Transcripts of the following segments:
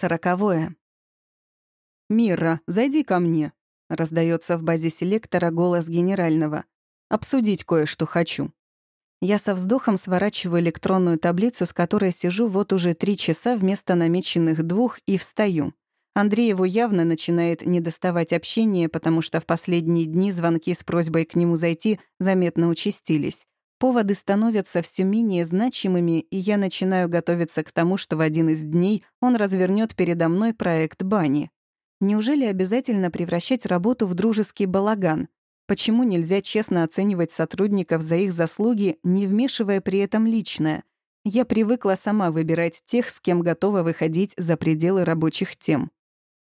Сороковое. «Мира, зайди ко мне», — раздается в базе селектора голос генерального. «Обсудить кое-что хочу». Я со вздохом сворачиваю электронную таблицу, с которой сижу вот уже три часа вместо намеченных двух, и встаю. Андрееву явно начинает недоставать общение, потому что в последние дни звонки с просьбой к нему зайти заметно участились. Поводы становятся все менее значимыми, и я начинаю готовиться к тому, что в один из дней он развернет передо мной проект бани. Неужели обязательно превращать работу в дружеский балаган? Почему нельзя честно оценивать сотрудников за их заслуги, не вмешивая при этом личное? Я привыкла сама выбирать тех, с кем готова выходить за пределы рабочих тем.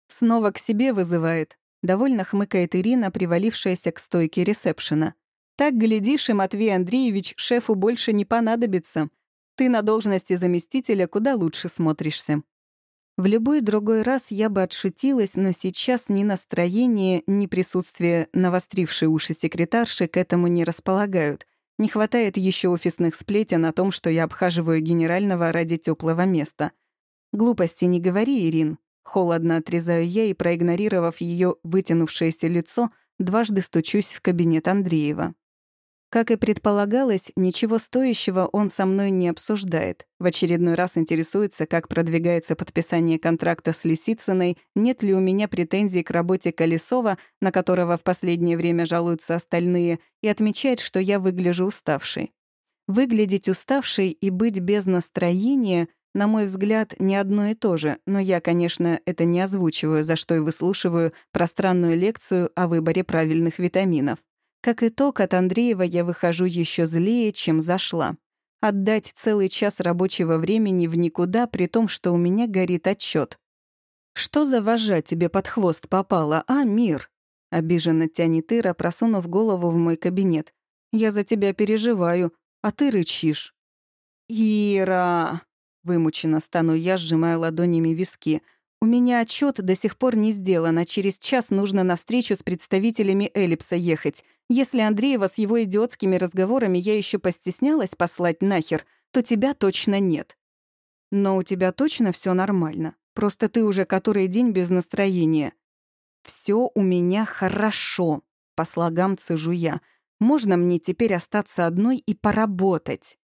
Снова к себе вызывает. Довольно хмыкает Ирина, привалившаяся к стойке ресепшена. Так, глядишь, и Матвей Андреевич шефу больше не понадобится. Ты на должности заместителя куда лучше смотришься. В любой другой раз я бы отшутилась, но сейчас ни настроение, ни присутствие навострившей уши секретарши к этому не располагают. Не хватает еще офисных сплетен о том, что я обхаживаю генерального ради теплого места. Глупости не говори, Ирин. Холодно отрезаю я и, проигнорировав ее вытянувшееся лицо, дважды стучусь в кабинет Андреева. Как и предполагалось, ничего стоящего он со мной не обсуждает. В очередной раз интересуется, как продвигается подписание контракта с Лисицыной, нет ли у меня претензий к работе Колесова, на которого в последнее время жалуются остальные, и отмечает, что я выгляжу уставшей. Выглядеть уставшей и быть без настроения, на мой взгляд, не одно и то же, но я, конечно, это не озвучиваю, за что и выслушиваю пространную лекцию о выборе правильных витаминов. Как итог, от Андреева я выхожу еще злее, чем зашла. Отдать целый час рабочего времени в никуда, при том, что у меня горит отчет. «Что за вожа тебе под хвост попала, а, мир?» Обиженно тянет Ира, просунув голову в мой кабинет. «Я за тебя переживаю, а ты рычишь». «Ира!» Вымученно стану я, сжимая ладонями виски — у меня отчет до сих пор не сделан, а через час нужно на встречу с представителями Эллипса ехать. Если Андреева с его идиотскими разговорами я еще постеснялась послать нахер, то тебя точно нет. Но у тебя точно все нормально. Просто ты уже который день без настроения. Все у меня хорошо, по слогам цежу я. Можно мне теперь остаться одной и поработать?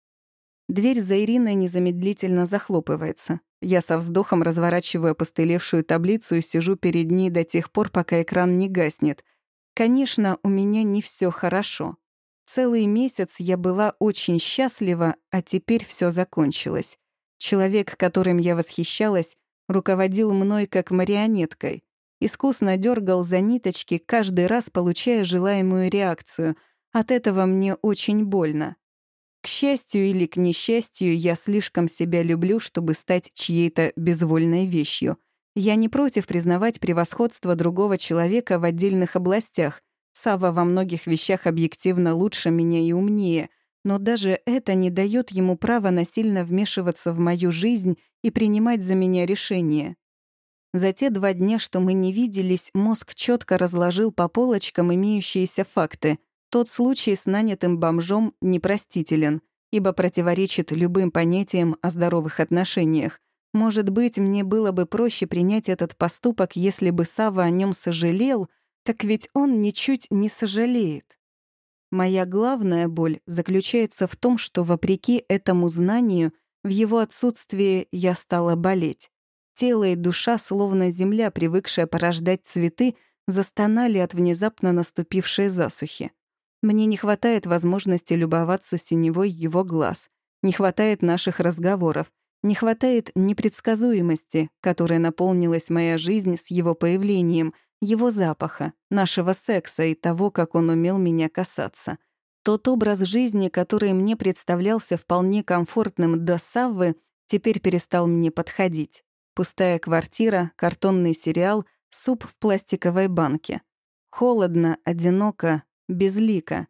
Дверь за Ириной незамедлительно захлопывается. Я со вздохом разворачиваю постылевшую таблицу и сижу перед ней до тех пор, пока экран не гаснет. Конечно, у меня не все хорошо. Целый месяц я была очень счастлива, а теперь все закончилось. Человек, которым я восхищалась, руководил мной как марионеткой. Искусно дергал за ниточки, каждый раз получая желаемую реакцию. От этого мне очень больно. К счастью или к несчастью, я слишком себя люблю, чтобы стать чьей-то безвольной вещью. Я не против признавать превосходство другого человека в отдельных областях. Сава во многих вещах объективно лучше меня и умнее, но даже это не дает ему права насильно вмешиваться в мою жизнь и принимать за меня решения. За те два дня, что мы не виделись, мозг четко разложил по полочкам имеющиеся факты. Тот случай с нанятым бомжом непростителен, ибо противоречит любым понятиям о здоровых отношениях. Может быть, мне было бы проще принять этот поступок, если бы Сава о нем сожалел, так ведь он ничуть не сожалеет. Моя главная боль заключается в том, что, вопреки этому знанию, в его отсутствии я стала болеть. Тело и душа, словно земля, привыкшая порождать цветы, застонали от внезапно наступившей засухи. Мне не хватает возможности любоваться синевой его глаз, не хватает наших разговоров, не хватает непредсказуемости, которой наполнилась моя жизнь с его появлением, его запаха, нашего секса и того, как он умел меня касаться. Тот образ жизни, который мне представлялся вполне комфортным до Саввы, теперь перестал мне подходить. Пустая квартира, картонный сериал, суп в пластиковой банке. Холодно, одиноко, безлико.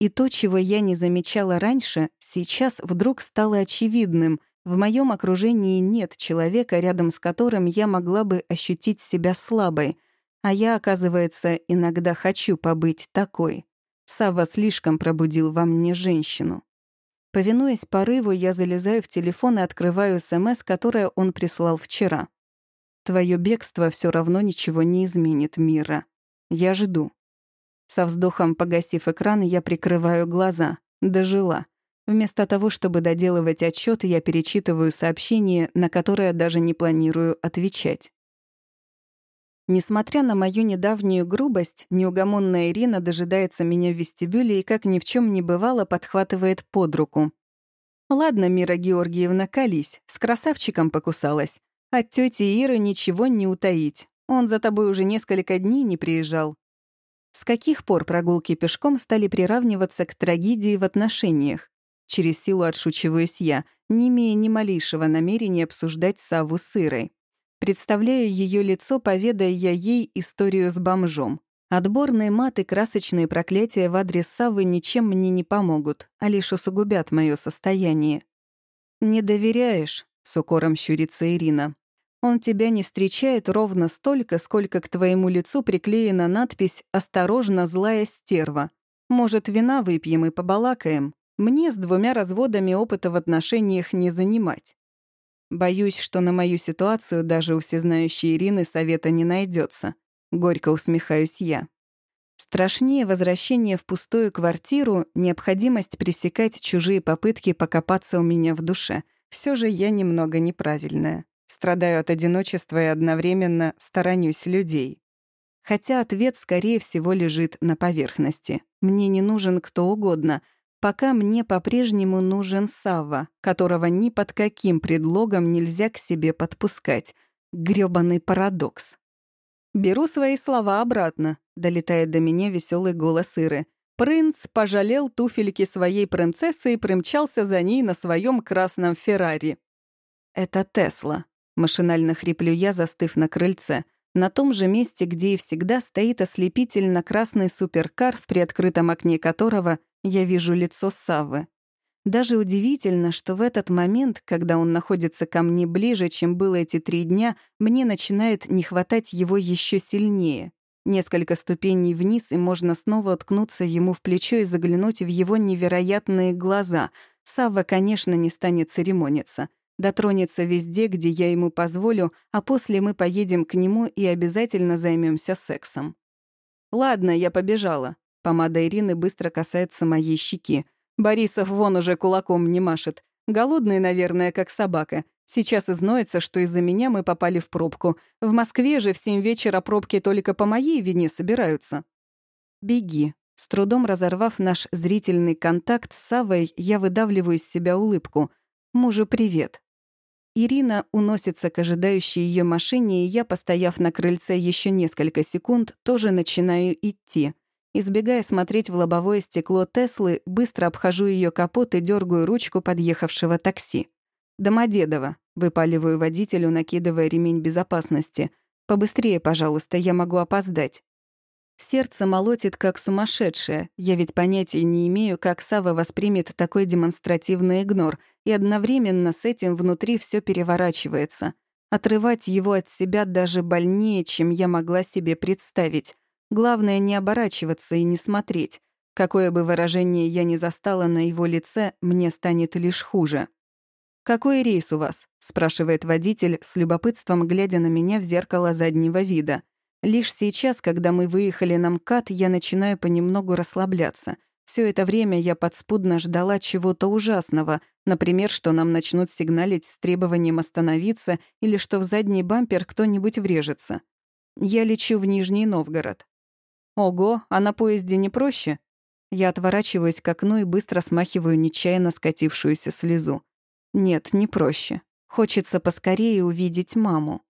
И то, чего я не замечала раньше, сейчас вдруг стало очевидным. В моем окружении нет человека, рядом с которым я могла бы ощутить себя слабой. А я, оказывается, иногда хочу побыть такой. Сава слишком пробудил во мне женщину. Повинуясь порыву, я залезаю в телефон и открываю СМС, которое он прислал вчера. Твое бегство все равно ничего не изменит мира. Я жду. Со вздохом погасив экран, я прикрываю глаза. Дожила. Вместо того, чтобы доделывать отчет, я перечитываю сообщение, на которое даже не планирую отвечать. Несмотря на мою недавнюю грубость, неугомонная Ирина дожидается меня в вестибюле и, как ни в чем не бывало, подхватывает под руку. «Ладно, Мира Георгиевна, колись, с красавчиком покусалась. От тети Иры ничего не утаить. Он за тобой уже несколько дней не приезжал. С каких пор прогулки пешком стали приравниваться к трагедии в отношениях? Через силу отшучиваюсь я, не имея ни малейшего намерения обсуждать Саву с Ирой. Представляю ее лицо, поведая я ей историю с бомжом. Отборные маты, красочные проклятия в адрес Савы ничем мне не помогут, а лишь усугубят мое состояние. «Не доверяешь?» — с укором щурится Ирина. Он тебя не встречает ровно столько, сколько к твоему лицу приклеена надпись «Осторожно, злая стерва». Может, вина выпьем и побалакаем? Мне с двумя разводами опыта в отношениях не занимать. Боюсь, что на мою ситуацию даже у всезнающей Ирины совета не найдется. Горько усмехаюсь я. Страшнее возвращение в пустую квартиру, необходимость пресекать чужие попытки покопаться у меня в душе. Все же я немного неправильная. Страдаю от одиночества и одновременно сторонюсь людей. Хотя ответ, скорее всего, лежит на поверхности. Мне не нужен кто угодно, пока мне по-прежнему нужен Савва, которого ни под каким предлогом нельзя к себе подпускать. Грёбаный парадокс. «Беру свои слова обратно», — долетает до меня веселый голос Иры. Принц пожалел туфельки своей принцессы и примчался за ней на своем красном Феррари. Это Тесла. Машинально хриплю я, застыв на крыльце, на том же месте, где и всегда стоит ослепительно красный суперкар, в приоткрытом окне которого я вижу лицо Саввы. Даже удивительно, что в этот момент, когда он находится ко мне ближе, чем было эти три дня, мне начинает не хватать его еще сильнее. Несколько ступеней вниз, и можно снова уткнуться ему в плечо и заглянуть в его невероятные глаза. Савва, конечно, не станет церемониться — Дотронется везде, где я ему позволю, а после мы поедем к нему и обязательно займемся сексом. Ладно, я побежала. Помада Ирины быстро касается моей щеки. Борисов вон уже кулаком не машет. Голодный, наверное, как собака. Сейчас изноется, что из-за меня мы попали в пробку. В Москве же в семь вечера пробки только по моей вине собираются. Беги. С трудом разорвав наш зрительный контакт с Савой, я выдавливаю из себя улыбку. Мужу привет. Ирина уносится к ожидающей ее машине, и я, постояв на крыльце еще несколько секунд, тоже начинаю идти. Избегая смотреть в лобовое стекло Теслы, быстро обхожу ее капот и дергаю ручку подъехавшего такси. «Домодедово», — выпаливаю водителю, накидывая ремень безопасности. «Побыстрее, пожалуйста, я могу опоздать». Сердце молотит как сумасшедшее. Я ведь понятия не имею, как Сава воспримет такой демонстративный игнор, и одновременно с этим внутри все переворачивается. Отрывать его от себя даже больнее, чем я могла себе представить. Главное не оборачиваться и не смотреть. Какое бы выражение я ни застала на его лице, мне станет лишь хуже. «Какой рейс у вас?» — спрашивает водитель, с любопытством глядя на меня в зеркало заднего вида — Лишь сейчас, когда мы выехали на МКАД, я начинаю понемногу расслабляться. Все это время я подспудно ждала чего-то ужасного, например, что нам начнут сигналить с требованием остановиться или что в задний бампер кто-нибудь врежется. Я лечу в Нижний Новгород. Ого, а на поезде не проще? Я отворачиваюсь к окну и быстро смахиваю нечаянно скатившуюся слезу. Нет, не проще. Хочется поскорее увидеть маму.